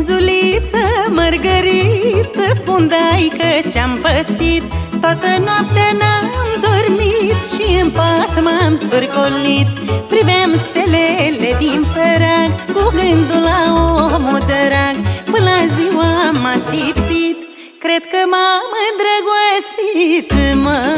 zgărit să spun dai că ce-am pățit. Toată noaptea n-am dormit și în pat m-am zvârcolit Priveam stelele din părag cu gândul la omul drag Până la ziua m-a țipit, cred că m-am îndrăgostit, măi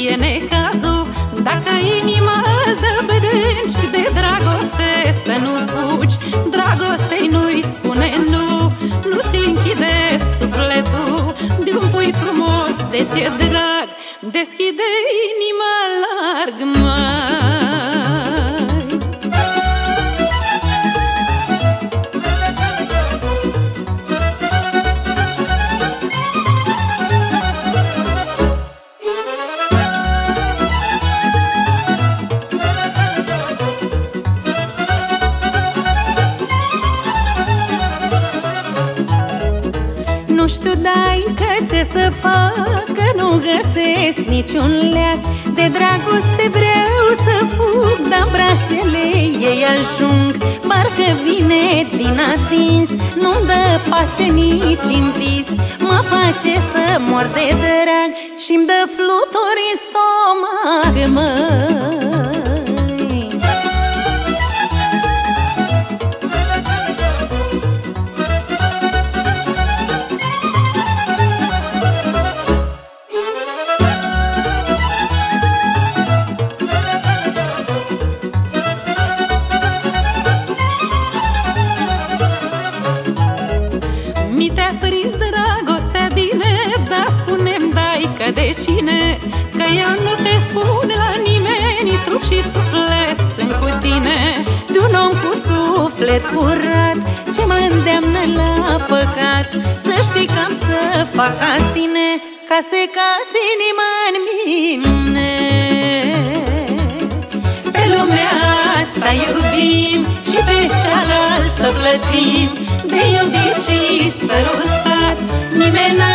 fie necazul. Dacă inima îți dă bădânci de dragoste să nu fugi Dragostei nu-i spune nu. Nu-ți închide sufletul De un pui frumos de ție drag. Deschide inima larg, mai Nu știu, dai, că ce să fac Că nu găsesc niciun leac. De dragoste vreau să fug Dar brațele ei ajung. Parcă vine din atins Nu-mi dă pace nici în vis. Mă face să mor de drag Și-mi dă fluturi în stomac, măi Că eu nu te spun la nimeni Trup și suflet sunt cu tine. De un om cu suflet curat Ce mă îndeamnă la păcat? Să știi că am să fac ca tine Ca să cad inima în mine. Pe lumea asta iubim Și pe cealaltă plătim De iubit și sărutat. Nimeni n-a